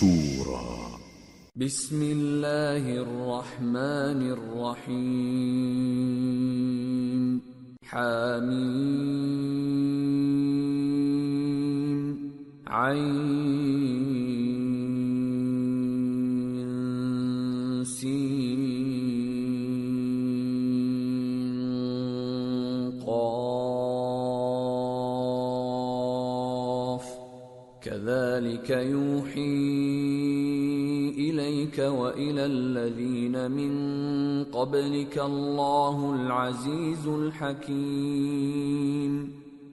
شورا بسم اللہ الرحمن الرحیم. حامیم. عین. وإلى الذين من قبلك الله العزيز الحكيم.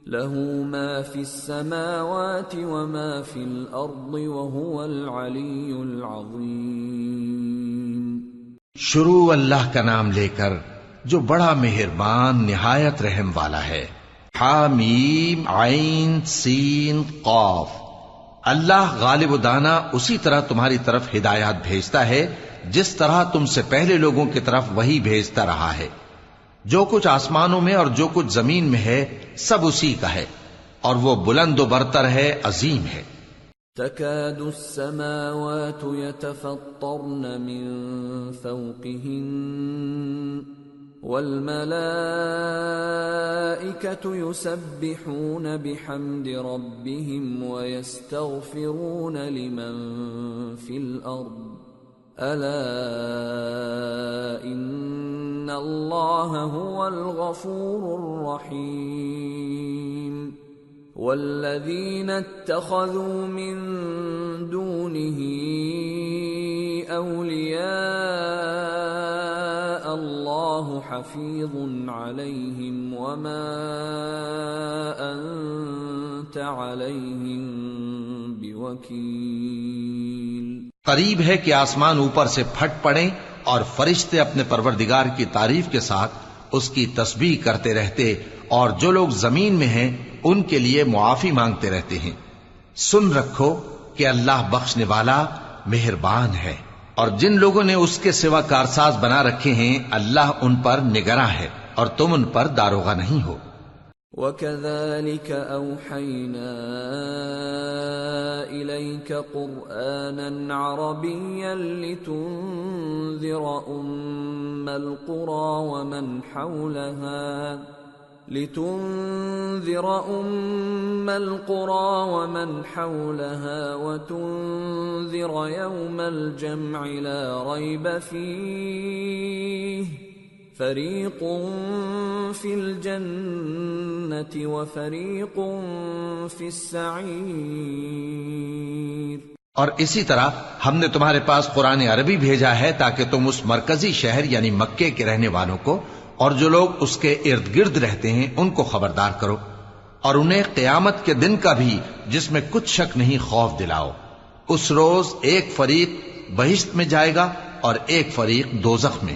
له ما في السماوات وما في الأرض وهو العلي العظيم. شروع اللہ کا نام لے کر جو بڑا مہربان نہایت رحم والا ہے. حامیم، عین، سین، قاف. اللہ غالب و دانا اسی طرح تمہاری طرف ہدایات بھیجتا ہے، جس طرح تم سے پہلے لوگوں کی طرف وہی بھیجتا رہا ہے۔ جو کچھ آسمانوں میں اور جو کچھ زمین میں ہے، سب اسی کا ہے۔ اور وہ بلند و برتر ہے، عظیم ہے۔ تكاد السماوات يتفطرن من فوقهن. والملائكة يسبحون بحمد ربهم ويستغفرون لمن في الأرض. ألا إن الله هو الغفور الرحيم. والذين اتخذوا من دونه اولياء الله حفيظ عليهم وما انت عليهم بوكيل قریب ہے کہ آسمان اوپر سے پھٹ پڑیں اور فرشتے اپنے پروردگار کی تعریف کے ساتھ اس کی تسبیح کرتے رہتے اور جو لوگ زمین میں ہیں، ان کے لیے معافی مانگتے رہتے ہیں۔ سن رکھو کہ اللہ بخشنے والا مہربان ہے۔ اور جن لوگوں نے اس کے سوا کارساز بنا رکھے ہیں، اللہ ان پر نگراں ہے اور تم ان پر داروغہ نہیں ہو۔ وكذلك أوحينا إليك قرآنا عربيا لتنذر أم القرى ومن حولها لتنذر أم القرى ومن حولها وتنذر يوم الجمع لا ريب فيه فریق فی الجنة وفریق فی السعیر اور اسی طرح ہم نے تمہارے پاس قرآن عربی بھیجا ہے تاکہ تم اس مرکزی شہر یعنی مکے کے رہنے والوں کو اور جو لوگ اس کے ارد گرد رہتے ہیں ان کو خبردار کرو اور انہیں قیامت کے دن کا بھی جس میں کچھ شک نہیں خوف دلاؤ۔ اس روز ایک فریق بہشت میں جائے گا اور ایک فریق دوزخ میں۔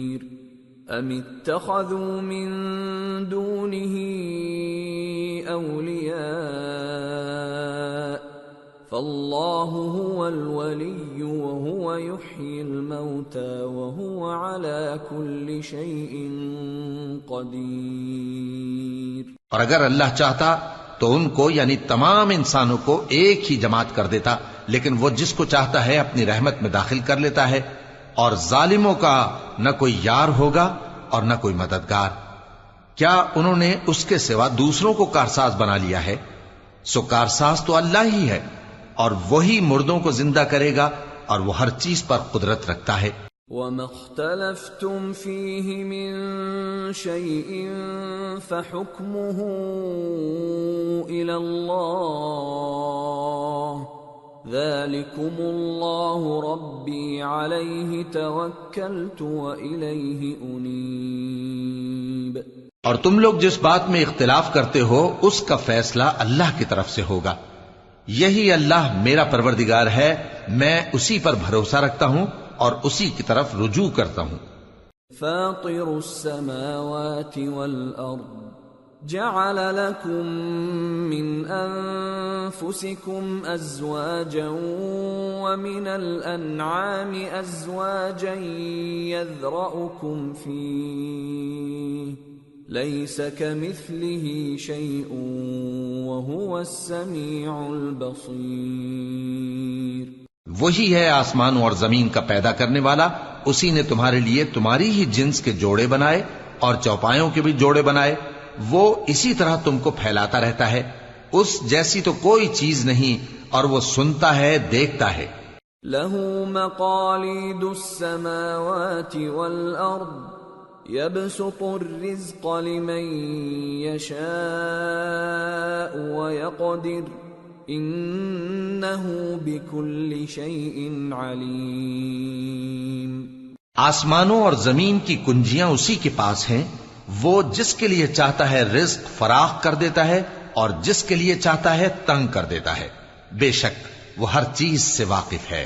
أم اتخذوا من دونه أولياء فالله هو الولي وهو يحيي الموتى وهو على كل شيء قدير اور اگر اللہ چاہتا تو ان کو یعنی تمام انسانوں کو ایک ہی جماعت کر دیتا، لیکن وہ جس کو چاہتا ہے اپنی رحمت میں داخل کر لیتا ہے اور ظالموں کا نہ کوئی یار ہوگا اور نہ کوئی مددگار۔ کیا انہوں نے اس کے سوا دوسروں کو کارساز بنا لیا ہے؟ سو کارساز تو اللہ ہی ہے اور وہی مردوں کو زندہ کرے گا اور وہ ہر چیز پر قدرت رکھتا ہے۔ وما اختلفتم فيه من شيء فحكمه إلى الله ذلكم الله ربي عليه توكلت وإليه أنيب۔ اور تم لوگ جس بات میں اختلاف کرتے ہو اس کا فیصلہ اللہ کی طرف سے ہوگا۔ یہی اللہ میرا پروردگار ہے میں اسی پر بھروسہ رکھتا ہوں اور اسی کی طرف رجوع کرتا ہوں۔ فاطر السماوات والأرض۔ جعل لكم من أنفسكم أزواجا ومن الأنعام أزواجا يذرأكم فيه. ليس كمثله شيء وهو السميع البصير. وہی ہے آسمانوں اور زمین کا پیدا کرنے والا، اسی نے تمہارے لیے تمہاری ہی جنس کے جوڑے بنائے اور چوپایوں کے بھی جوڑے بنائے۔ وہ اسی طرح تم کو پھیلاتا رہتا ہے۔ اس جیسی تو کوئی چیز نہیں اور وہ سنتا ہے دیکھتا ہے۔ له مقاليد السماوات والأرض۔ يبسط الرزق لمن يشاء ويقدر۔ إنه بكل شيء عليم۔ آسمانوں اور زمین کی کنجیاں اسی کے پاس ہیں۔ وہ جس کے لیے چاہتا ہے رزق فراخ کر دیتا ہے اور جس کے لیے چاہتا ہے تنگ کر دیتا ہے۔ بے شک وہ ہر چیز سے واقف ہے۔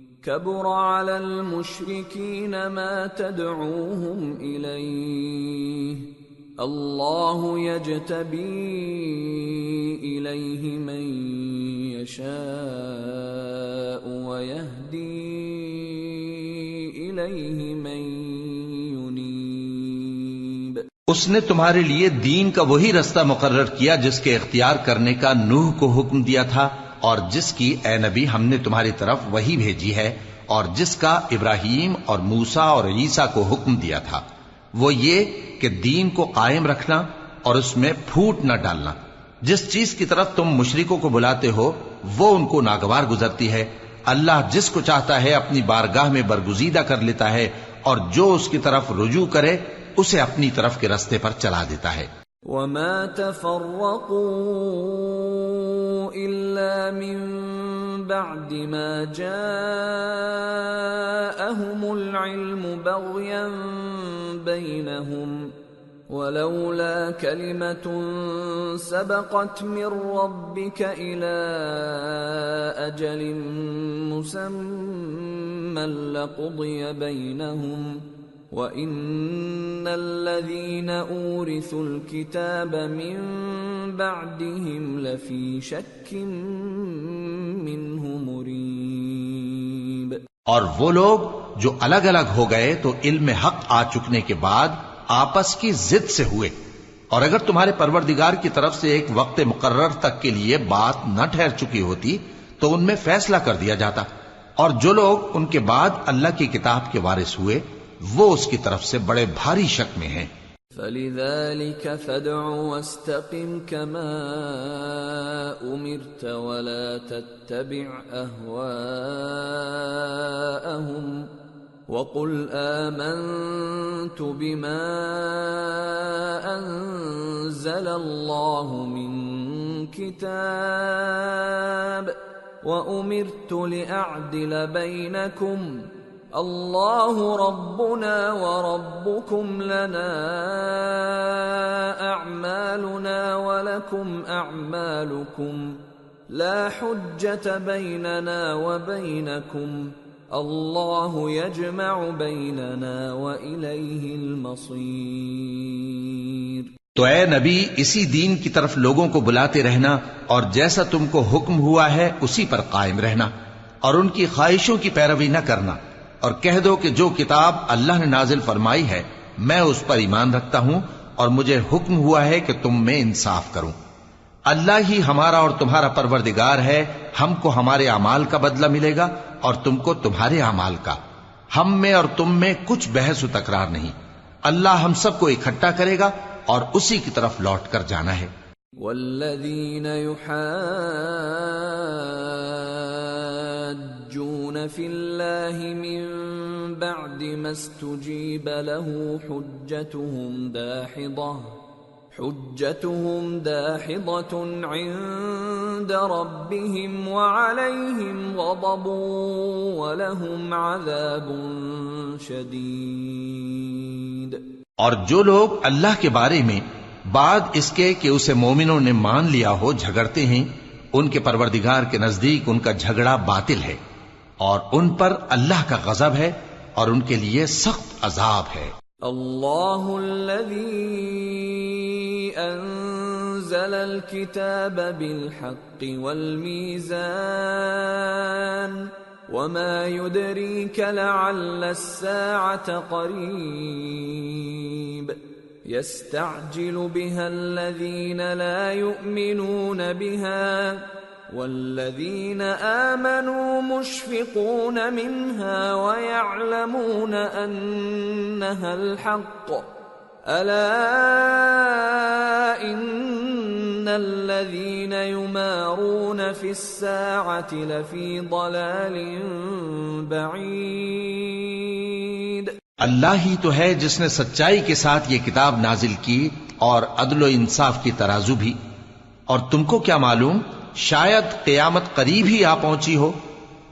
كبر على المشركين ما تدعوهم إليه الله يجتبي إليه من يشاء ويهدي إليه من ينيب اس نے تمہارے لیے دین کا وہی رستہ مقرر کیا جس کے اختیار کرنے کا نوح کو حکم دیا تھا اور جس کی اے نبی ہم نے تمہاری طرف وہی بھیجی ہے، اور جس کا ابراہیم اور موسا اور عیسیٰ کو حکم دیا تھا، وہ یہ کہ دین کو قائم رکھنا اور اس میں پھوٹ نہ ڈالنا۔ جس چیز کی طرف تم مشرکوں کو بلاتے ہو، وہ ان کو ناگوار گزرتی ہے۔ اللہ جس کو چاہتا ہے اپنی بارگاہ میں برگزیدہ کر لیتا ہے، اور جو اس کی طرف رجوع کرے، اسے اپنی طرف کے رستے پر چلا دیتا ہے۔ وما تفرقوا إلا من بعد ما جاءهم العلم بغيا بينهم ولولا كلمة سبقت من ربك إلى أجل مسمى لقضي بينهم وَإِنَّ الَّذِينَ أُورِثُوا الْكِتَابَ مِن بَعْدِهِمْ لَفِي شَكٍّ مِّنْهُ مُرِيبٍ اور وہ لوگ جو الگ الگ ہو گئے تو علم حق آ چکنے کے بعد آپس کی ضد سے ہوئے۔ اور اگر تمہارے پروردگار کی طرف سے ایک وقت مقرر تک کے لیے بات نہ ٹھہر چکی ہوتی تو ان میں فیصلہ کر دیا جاتا۔ اور جو لوگ ان کے بعد اللہ کی کتاب کے وارث ہوئے وہ اس کی طرف سے بڑے بھاری شک میں ہیں۔ فَلِذَلِكَ فَدْعُ وَاسْتَقِمْ كَمَا أُمِرْتَ وَلَا تَتَّبِعْ أَهْوَاءَهُمْ وَقُلْ آمَنْتُ بِمَا أَنزَلَ اللَّهُ مِنْ كِتَابٍ وَأُمِرْتُ لِأَعْدِلَ بَيْنَكُمْ اللہ ربنا وربكم لنا اعمالنا ولكم اعمالكم لا حجة بيننا وبينكم اللہ يجمع بيننا وإليه المصير تو اے نبی، اسی دین کی طرف لوگوں کو بلاتے رہنا اور جیسا تم کو حکم ہوا ہے، اسی پر قائم رہنا اور ان کی خواہشوں کی پیروی نہ کرنا۔ اور کہہ دو کہ جو کتاب اللہ نے نازل فرمائی ہے، میں اس پر ایمان رکھتا ہوں اور مجھے حکم ہوا ہے کہ تم میں انصاف کروں۔ اللہ ہی ہمارا اور تمہارا پروردگار ہے، ہم کو ہمارے اعمال کا بدلہ ملے گا اور تم کو تمہارے اعمال کا۔ ہم میں اور تم میں کچھ بحث و تکرار نہیں۔ اللہ ہم سب کو اکٹھا کرے گا اور اسی کی طرف لوٹ کر جانا ہے۔ والذین يحاجون في الله من بعد ما استجيب له حجتهم داحضة حجتهم داحضة عند ربهم وعليهم غضب ولهم عذاب شديد اور جو لوگ اللہ کے بارے میں بعد اس کے کہ اسے مومنوں نے مان لیا ہو جھگڑتے ہیں، ان کے پروردگار کے نزدیک ان کا جھگڑا باطل ہے۔ اور ان پر اللہ کا غضب ہے اور ان کے لیے سخت عذاب ہے۔ اللہ الذي انزل الكتاب بالحق والميزان وما يدريك لعل الساعة قريب يستعجل بها الذين لا يؤمنون بها والذين آمنوا مشفقون منها ويعلمون أنها الحق. ألا إن الذين يمارون في الساعة لفي ضلال بعيد اللہ ہی تو ہے جس نے سچائی کے ساتھ یہ کتاب نازل کی اور عدل و انصاف کی ترازو بھی. اور تم کو کیا معلوم؟ شاید قیامت قریب ہی آ پہنچی ہو۔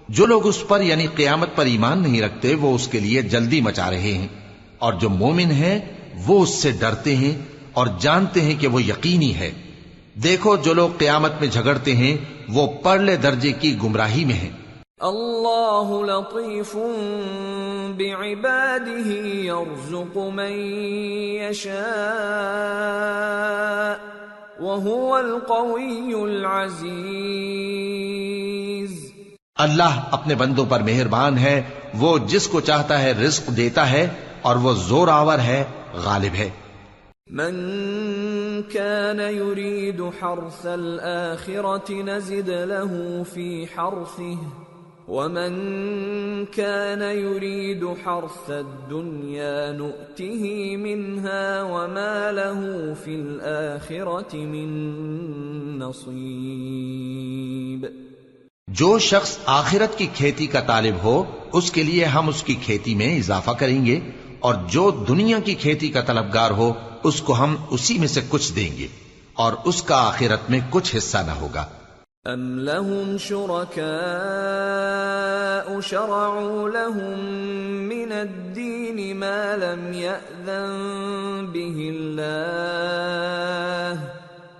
جو لوگ اس پر یعنی قیامت پر ایمان نہیں رکھتے، وہ اس کے لیے جلدی مچا رہے ہیں۔ اور جو مومن ہیں، وہ اس سے ڈرتے ہیں اور جانتے ہیں کہ وہ یقینی ہے۔ دیکھو، جو لوگ قیامت میں جھگڑتے ہیں، وہ پرلے درجے کی گمراہی میں ہیں۔ اللہ لطیف بعباده يرزق من يشاء وهو القوي العزيز۔ اللہ اپنے بندوں پر مہربان ہے وہ جس کو چاہتا ہے رزق دیتا ہے اور وہ زور آور ہے غالب ہے۔ من كان يريد حرث الآخرة نزد له في حرثه۔ ومن كان يريد حرث الدنيا نؤته منها وما له في الآخرة من نصيب جو شخص آخرت کی کھیتی کا طالب ہو اس کے لیے ہم اس کی کھیتی میں اضافہ کریں گے اور جو دنیا کی کھیتی کا طلبگار ہو اس کو ہم اسی میں سے کچھ دیں گے اور اس کا آخرت میں کچھ حصہ نہ ہوگا۔ ام لهم شركاء شرعوا لهم من الدين ما لم يأذن به الله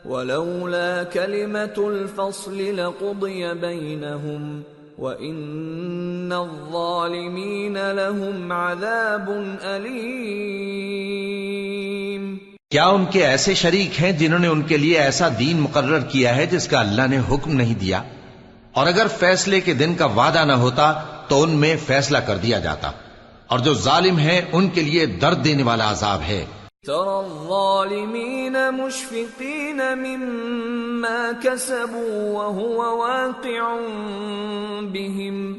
ولولا كلمة الفصل لقضي بينهم وإن الظالمين لهم عذاب أليم کیا ان کے ایسے شریک ہیں جنہوں نے ان کے لیے ایسا دین مقرر کیا ہے جس کا اللہ نے حکم نہیں دیا؟ اور اگر فیصلے کے دن کا وعدہ نہ ہوتا تو ان میں فیصلہ کر دیا جاتا۔ اور جو ظالم ہیں، ان کے لیے درد دینے والا عذاب ہے۔ ترى الظالمين مشفقين مما كسبوا وهو واقع بهم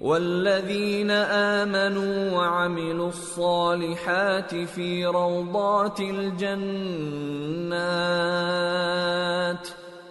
والذين آمنوا وعملوا الصالحات في روضات الجنات۔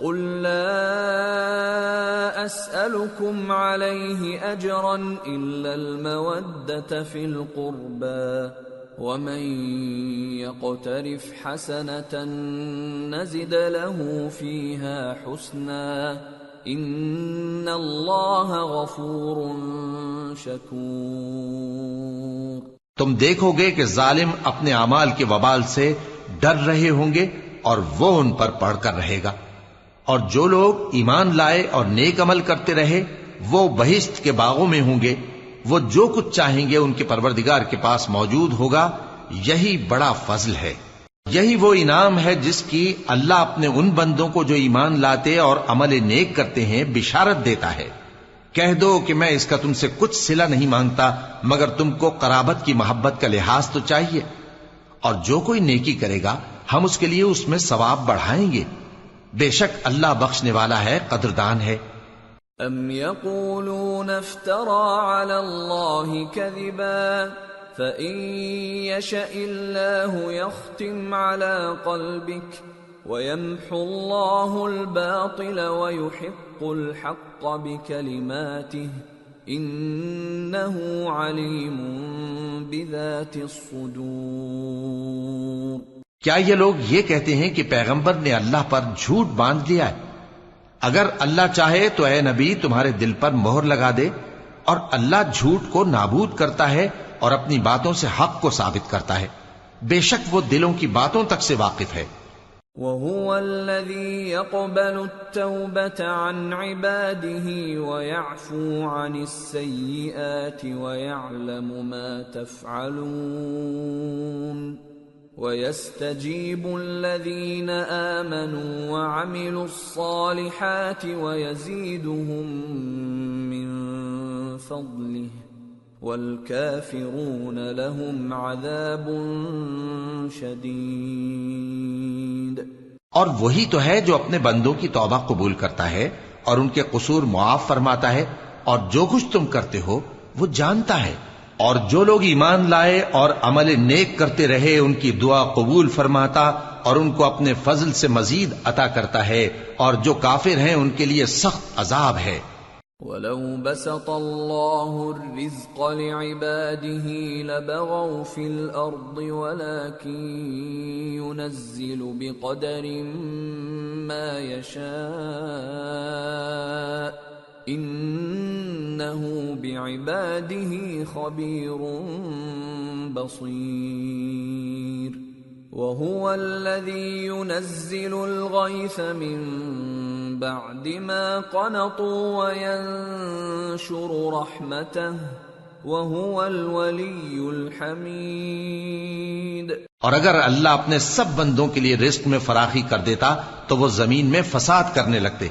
قل لا أسألكم عليه أجرا إلا المودة في القربى ومن يقترف حسنة نزد له فيها حسنا ان اللہ غفور شکور تم دیکھو گے کہ ظالم اپنے اعمال کے وبال سے ڈر رہے ہوں گے اور وہ ان پر پڑھ کر رہے گا۔ اور جو لوگ ایمان لائے اور نیک عمل کرتے رہے، وہ بہشت کے باغوں میں ہوں گے۔ وہ جو کچھ چاہیں گے ان کے پروردگار کے پاس موجود ہوگا۔ یہی بڑا فضل ہے۔ یہی وہ انعام ہے جس کی اللہ اپنے ان بندوں کو جو ایمان لاتے اور عمل نیک کرتے ہیں، بشارت دیتا ہے۔ کہہ دو کہ میں اس کا تم سے کچھ سلا نہیں مانگتا، مگر تم کو قرابت کی محبت کا لحاظ تو چاہیے۔ اور جو کوئی نیکی کرے گا، ہم اس کے لیے اس میں ثواب بڑھائیں گے۔ بے شک اللہ بخشنے والا ہے، قدردان ہے۔ ام يقولون افترى على الله كذبا فإن يشأ الله يختم على قلبك ويمحو الله الباطل ويحق الحق بكلماته إنه عليم بذات الصدور۔ کیا یہ لوگ یہ کہتے ہیں کہ پیغمبر نے اللہ پر جھوٹ باندھ لیا ہے؟ اگر اللہ چاہے تو اے نبی، تمہارے دل پر مہر لگا دے اور اللہ جھوٹ کو نابود کرتا ہے اور اپنی باتوں سے حق کو ثابت کرتا ہے۔ بے شک وہ دلوں کی باتوں تک سے واقف ہے۔ وهو الذي يقبل التوبة عن عباده ويعفو عن السيئات ويعلم ما تفعلون۔ ويستجيب الذين آمنوا وعملوا الصالحات ويزيدهم من فضله والكافرون لهم عذاب شديد. اور وہی تو ہے جو اپنے بندوں کی توبہ قبول کرتا ہے اور ان کے قصور معاف فرماتا ہے اور جو کچھ تم کرتے ہو وہ جانتا ہے۔ اور جو لوگ ایمان لائے اور عمل نیک کرتے رہے، ان کی دعا قبول فرماتا اور ان کو اپنے فضل سے مزید عطا کرتا ہے، اور جو کافر ہیں، ان کے لیے سخت عذاب ہے۔ ولو بسط الله الرزق لعباده لبغوا في الأرض ولكن ينزل بقدر ما يشاء إنه بعباده خبير بصير. وهو الذي ينزل الغيث من بعد ما قنطوا وينشر رحمته. وهو الولي الحميد. اور اگر اللہ اپنے سب بندوں کے لیے رزق میں فراخی کر دیتا تو وہ زمین میں فساد کرنے لگتے۔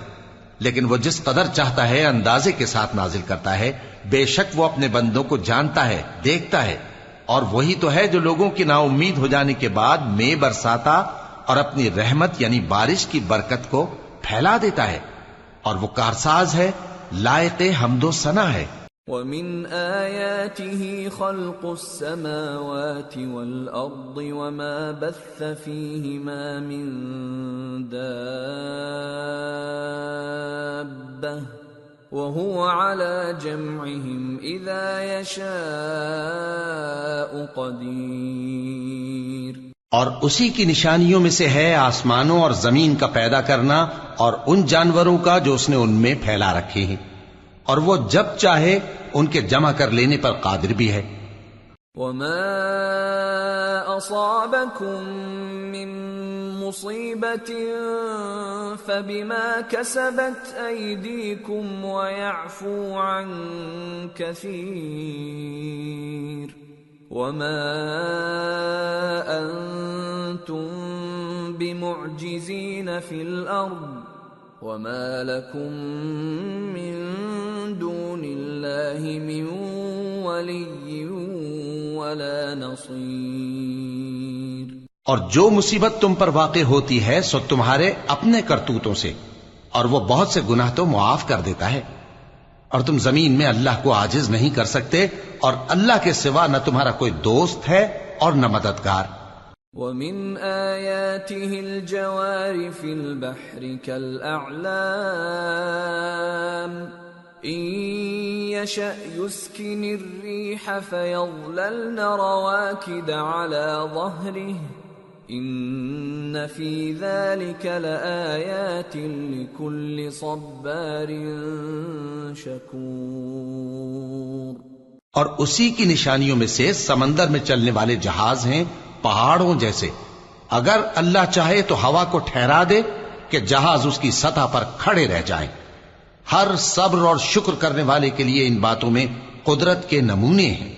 لیکن وہ جس قدر چاہتا ہے اندازے کے ساتھ نازل کرتا ہے، بے شک وہ اپنے بندوں کو جانتا ہے، دیکھتا ہے۔ اور وہی تو ہے جو لوگوں کی نا امید ہو جانے کے بعد میں برساتا اور اپنی رحمت یعنی بارش کی برکت کو پھیلا دیتا ہے۔ اور وہ کارساز ہے، لائق حمد و ثنا ہے۔ ومن آياته خلق السماوات والأرض وما بث فيهما من دابة وهو على جمعهم إذا يشاء قدير اور اسی کی نشانیوں میں سے ہے آسمانوں اور زمین کا پیدا کرنا اور ان جانوروں کا جو اس نے ان میں پھیلا رکھے ہیں۔ اور وہ جب چاہے ان کے جمع کر لینے پر قادر بھی ہے۔ وما أصابكم من مصيبة فبما كسبت أيديكم ويعفو عن كثير وما أنتم بمعجزين في الأرض وما لكم من دون الله من ولي ولا نصير اور جو مصیبت تم پر واقع ہوتی ہے، سو تمہارے اپنے کرتوتوں سے، اور وہ بہت سے گناہ تو معاف کر دیتا ہے۔ اور تم زمین میں اللہ کو عاجز نہیں کر سکتے، اور اللہ کے سوا نہ تمہارا کوئی دوست ہے اور نہ مددگار۔ ومن آياته الجوار في البحر كالأعلام. إن يشأ يسكن الريح فيظللن رواكد على ظهره. إن في ذلك لآيات لكل صبار شكور. اور اسی کی نشانیوں میں سے سمندر میں چلنے والے جہاز ہیں پہاڑوں جیسے۔ اگر اللہ چاہے تو ہوا کو ٹھہرا دے کہ جہاز اس کی سطح پر کھڑے رہ جائیں۔ ہر صبر اور شکر کرنے والے کے لیے ان باتوں میں قدرت کے نمونے ہیں۔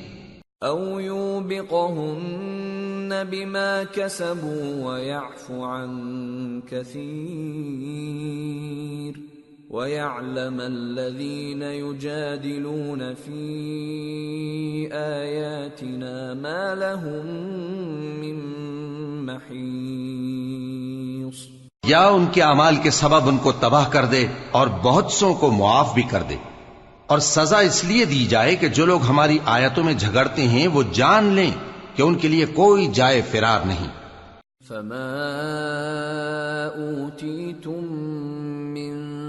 أو يوبقهن بما كسبوا ويعفو عن كثير ويعلم الذين يجادلون في آياتنا ما لهم من محيص یا ان کے اعمال کے سبب ان کو تباہ کر دے اور بہت سو کو معاف بھی کر دے۔ اور سزا اس لیے دی جائے کہ جو لوگ ہماری آیتوں میں جھگڑتے ہیں وہ جان لیں کہ ان کے لیے کوئی جائے فرار نہیں۔ فما اوتيتم من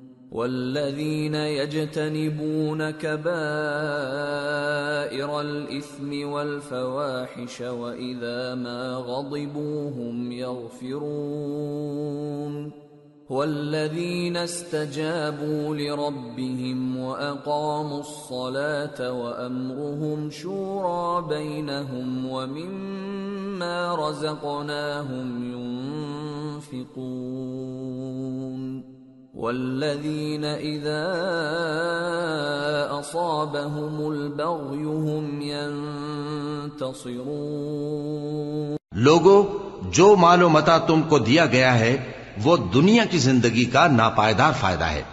والذين يجتنبون كبائر الاثم والفواحش واذا ما غضبوا هم يغفرون والذين استجابوا لربهم واقاموا الصلاه وامرهم شورى بينهم ومما رزقناهم ينفقون والذين اذا اصابهم البغي هم ينتصرون لوگو، جو مال و متا تم کو دیا گیا ہے، وہ دنیا کی زندگی کا ناپائیدار فائدہ ہے۔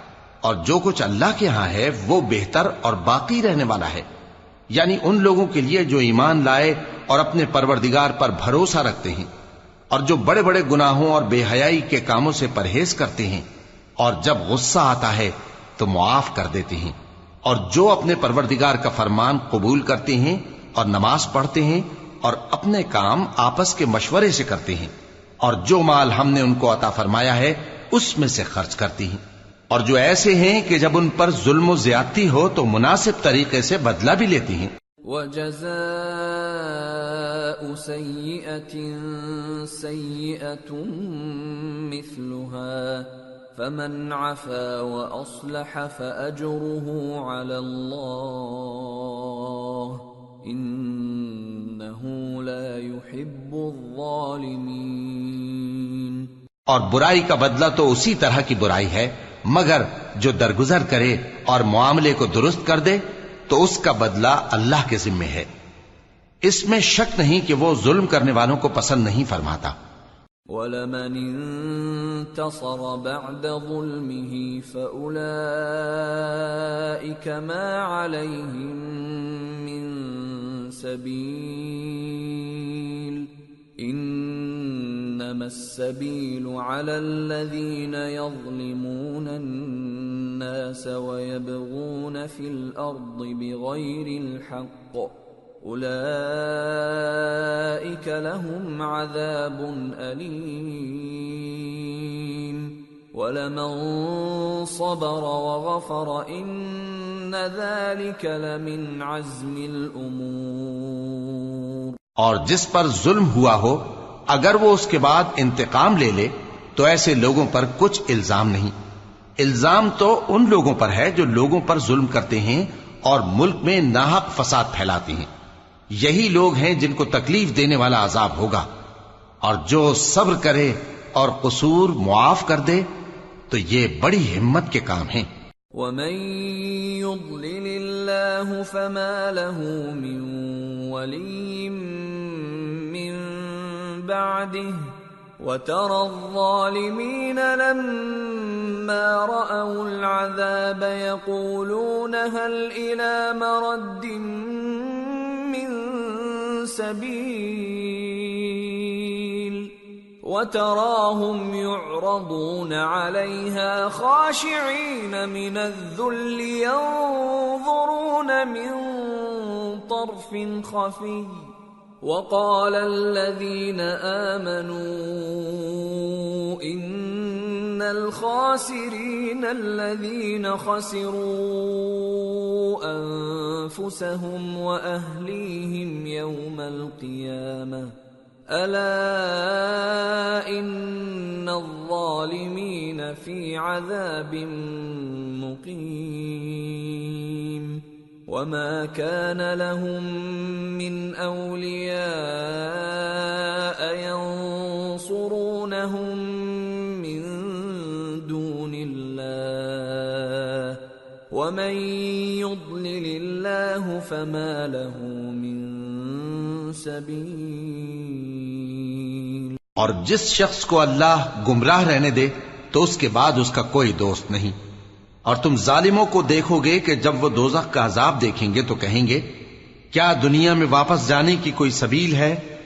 اور جو کچھ اللہ کے ہاں ہے، وہ بہتر اور باقی رہنے والا ہے۔ یعنی ان لوگوں کے لیے جو ایمان لائے اور اپنے پروردگار پر بھروسہ رکھتے ہیں۔ اور جو بڑے بڑے گناہوں اور بے حیائی کے کاموں سے پرہیز کرتے ہیں۔ اور جب غصہ آتا ہے تو معاف کر دیتے ہیں اور جو اپنے پروردگار کا فرمان قبول کرتے ہیں اور نماز پڑھتے ہیں اور اپنے کام آپس کے مشورے سے کرتے ہیں اور جو مال ہم نے ان کو عطا فرمایا ہے اس میں سے خرچ کرتی ہیں اور جو ایسے ہیں کہ جب ان پر ظلم و زیادتی ہو تو مناسب طریقے سے بدلہ بھی لیتی ہیں۔ وجزاء سيئة سيئة مثلها۔ فمن عفا وأصلح فأجره على الله انہو لا يحب الظالمین اور برائی کا بدلہ تو اسی طرح کی برائی ہے، مگر جو درگزر کرے اور معاملے کو درست کر دے، تو اس کا بدلہ اللہ کے ذمے ہے۔ اس میں شک نہیں کہ وہ ظلم کرنے والوں کو پسند نہیں فرماتا۔ وَلَمَنِ انتصر بعد ظلمه فأولئك ما عليهم من سبيل إنما السبيل على الذين يظلمون الناس ويبغون في الأرض بغير الحق اولئك لهم عذاب الیم ولمن صبر وغفر ان ذلك لمن عزم الامور اور جس پر ظلم ہوا ہو، اگر وہ اس کے بعد انتقام لے لے، تو ایسے لوگوں پر کچھ الزام نہیں۔ الزام تو ان لوگوں پر ہے جو لوگوں پر ظلم کرتے ہیں اور ملک میں ناحق فساد پھیلاتے ہیں۔ یہی لوگ ہیں جن کو تکلیف دینے والا عذاب ہوگا۔ اور جو صبر کرے اور قصور معاف کر دے، تو یہ بڑی ہمت کے کام ہیں۔ ومن يضلل الله فما له من ولي من بعده وترى الظالمين لما رأوا العذاب يقولون هل إلى مرد سبيل وتراهم يعرضون عليها خاشعين من الذل ينظرون من طرف خفي وقال الذين آمنوا إن الخاسرين الذين خسروا أنفسهم وأهليهم يوم القيامة. ألا إن الظالمين في عذاب مقيم. وما كان لهم من أولياء ينصرونهم ومن يضلل الله فما له من سبيل اور جس شخص کو اللہ گمراہ رہنے دے، تو اس کے بعد اس کا کوئی دوست نہیں۔ اور تم ظالموں کو دیکھو گے کہ جب وہ دوزخ کا عذاب دیکھیں گے تو کہیں گے، کیا دنیا میں واپس جانے کی کوئی سبیل ہے؟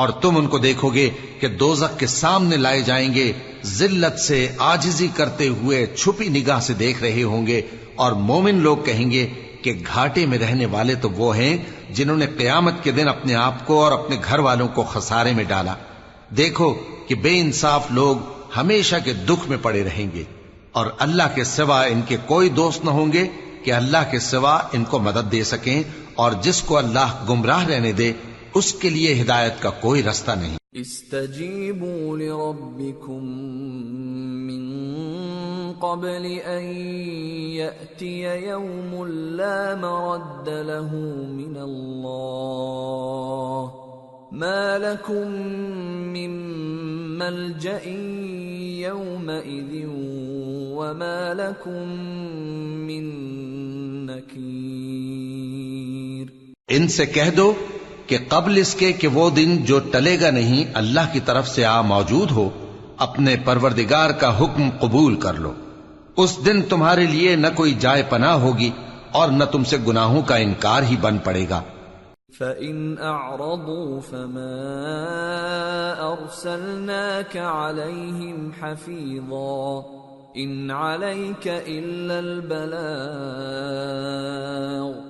اور تم ان کو دیکھو گے کہ دوزخ کے سامنے لائے جائیں گے، ذلت سے آجزی کرتے ہوئے چھپی نگاہ سے دیکھ رہے ہوں گے اور مومن لوگ کہیں گے کہ گھاٹے میں رہنے والے تو وہ ہیں جنہوں نے قیامت کے دن اپنے آپ کو اور اپنے گھر والوں کو خسارے میں ڈالا۔ دیکھو کہ بے انصاف لوگ ہمیشہ کے دکھ میں پڑے رہیں گے اور اللہ کے سوا ان کے کوئی دوست نہ ہوں گے کہ اللہ کے سوا ان کو مدد دے سکیں اور جس کو اللہ گمراہ رہنے دے اس کے لیے ہدایت کا کوئی رستہ نہیں۔ استجیبوا لربکم من قبل ان یأتی یوم لا مرد له من اللہ۔ ما لكم من ملجأ يومئذ وما لكم من نكير ان سے کہہ دو کہ قبل اس کے کہ وہ دن جو ٹلے گا نہیں، اللہ کی طرف سے آ موجود ہو، اپنے پروردگار کا حکم قبول کر لو۔ اس دن تمہارے لیے نہ کوئی جائے پناہ ہوگی اور نہ تم سے گناہوں کا انکار ہی بن پڑے گا۔ فَإِنْ أَعْرَضُوا فَمَا أَرْسَلْنَاكَ عَلَيْهِمْ حَفِيظًا إِنْ عَلَيْكَ إِلَّا الْبَلَاغُ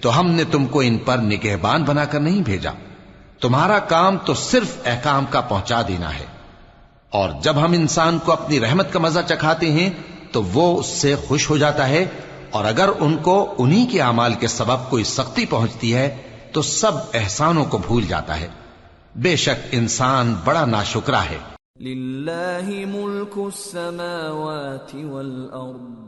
تو ہم نے تم کو ان پر نگہبان بنا کر نہیں بھیجا۔ تمہارا کام تو صرف احکام کا پہنچا دینا ہے۔ اور جب ہم انسان کو اپنی رحمت کا مزہ چکھاتے ہیں، تو وہ اس سے خوش ہو جاتا ہے۔ اور اگر ان کو انہی کے اعمال کے سبب کوئی سختی پہنچتی ہے، تو سب احسانوں کو بھول جاتا ہے۔ بے شک انسان بڑا ناشکرا ہے۔ للہ ملک السماوات والارض۔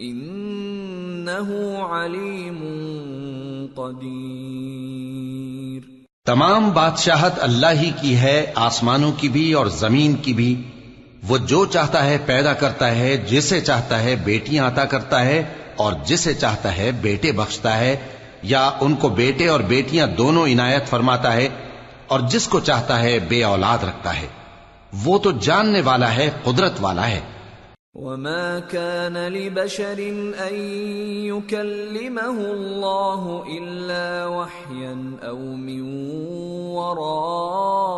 انه عليم قدير۔ تمام بادشاہت اللہ ہی کی ہے، آسمانوں کی بھی اور زمین کی بھی۔ وہ جو چاہتا ہے پیدا کرتا ہے، جسے چاہتا ہے بیٹیاں عطا کرتا ہے، اور جسے چاہتا ہے بیٹے بخشتا ہے۔ یا ان کو بیٹے اور بیٹیاں دونوں عنایت فرماتا ہے، اور جس کو چاہتا ہے بے اولاد رکھتا ہے۔ وہ تو جاننے والا ہے، قدرت والا ہے۔ وما كان لبشر ان يكلمه الله الا وحيا او من وراء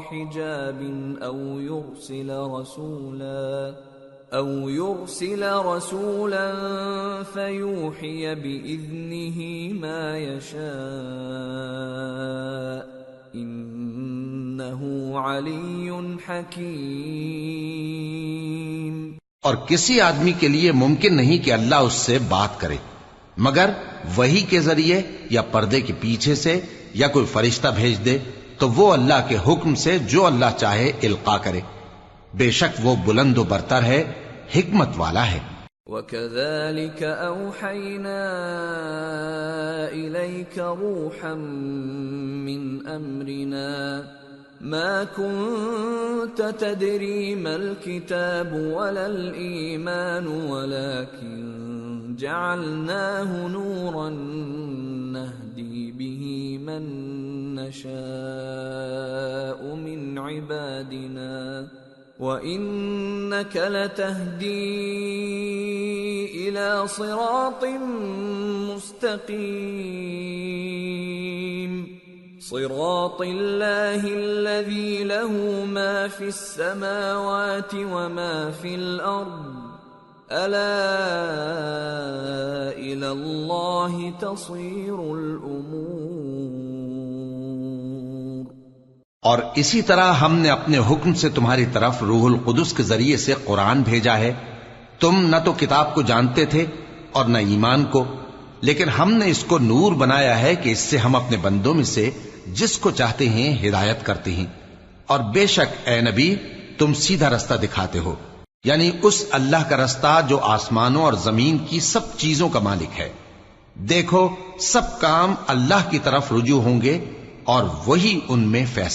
حجاب او يرسل رسولا او يرسل رسولا فيوحي باذنه ما يشاء انه علی حکیم اور کسی آدمی کے لیے ممکن نہیں کہ اللہ اس سے بات کرے مگر وہی کے ذریعے یا پردے کے پیچھے سے یا کوئی فرشتہ بھیج دے تو وہ اللہ کے حکم سے جو اللہ چاہے القا کرے۔ بے شک وہ بلند و برتر ہے حکمت والا ہے۔ وَكَذَلِكَ أَوْحَيْنَا إِلَيْكَ رُوحًا مِّنْ أَمْرِنَا۔ مَا كُنْتَ تَدْرِي مَا الْكِتَابُ وَلَا الْإِيمَانُ، وَلَكِنْ جَعَلْنَاهُ نُورًا نَهْدِي بِهِ مَن نَّشَاءُ مِنْ عِبَادِنَا. وَإِنَّكَ لَتَهْدِي إِلَى صِرَاطٍ مُسْتَقِيمٍ. صِرَاطِ اللَّهِ الَّذِي لَهُ مَا فِي السَّمَاوَاتِ وَمَا فِي الْأَرْضِ. أَلَا إِلَى اللَّهِ تَصِيرُ الْأُمُورُ. اور اسی طرح ہم نے اپنے حکم سے تمہاری طرف روح القدس کے ذریعے سے قرآن بھیجا ہے۔ تم نہ تو کتاب کو جانتے تھے اور نہ ایمان کو، لیکن ہم نے اس کو نور بنایا ہے کہ اس سے ہم اپنے بندوں میں سے جس کو چاہتے ہیں ہدایت کرتے ہیں۔ اور بے شک اے نبی، تم سیدھا رستہ دکھاتے ہو۔ یعنی اس اللہ کا رستہ جو آسمانوں اور زمین کی سب چیزوں کا مالک ہے۔ دیکھو، سب کام اللہ کی طرف رجوع ہوں گے اور وہی ان میں فیصلہ۔